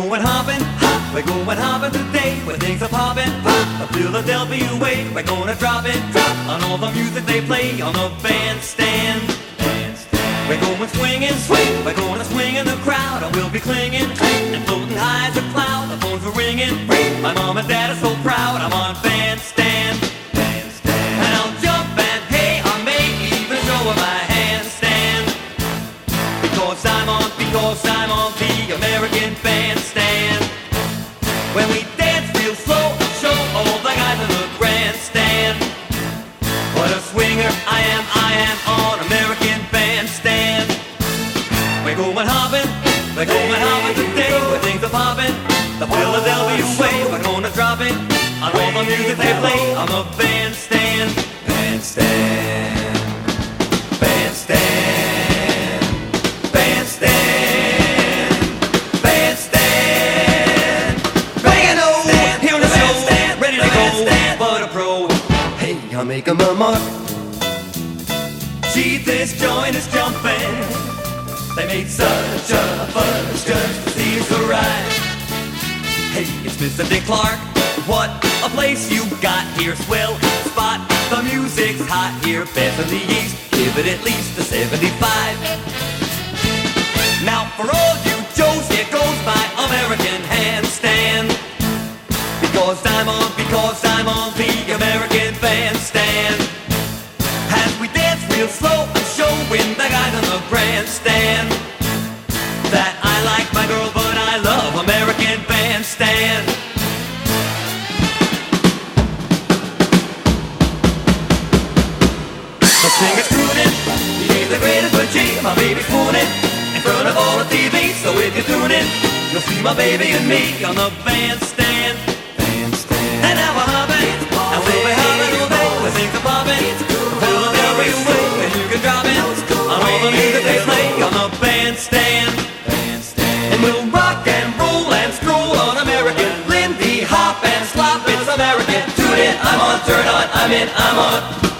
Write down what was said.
going hopping, hop, we're going hopping today. Where things are popping, pop, the Philadelphia way. We're gonna drop it, drop on all the music they play on the bandstand. bandstand. We're going swinging, swing. We're gonna swing in the crowd, and we'll be clinging, cling, and floating high as a cloud. The phones are ringing, ring. My mom and dad are so proud. I'm on bandstand, bandstand, and I'll jump and hey, I may even show my handstand because I'm on, because I'm on the American Bandstand. When we dance real slow and show all the guys in the grandstand. What a swinger I am, I am on American Bandstand. We're going hopping, we're going hopping today. Where things are popping, the Philadelphia way. We're gonna drop it on all the music they play on the I'll make 'em a mark. Gee, this joint is jumping. They made such a fuss just to see us arrive. Hey, it's Mr. Dick Clark. What a place you got here, swell spot. The music's hot here, best in the East. Give it at least a 75. Now for all you Joes, here goes my grandstand. That I like my girl, but I love American bandstand. The singer's crooning, he's the greatest, but gee, my baby's swooning in front of all the TV. So if you tune in, you'll see my baby and me on the bandstand. Bandstand. And now we're hopping, and we'll I'm in, I'm on.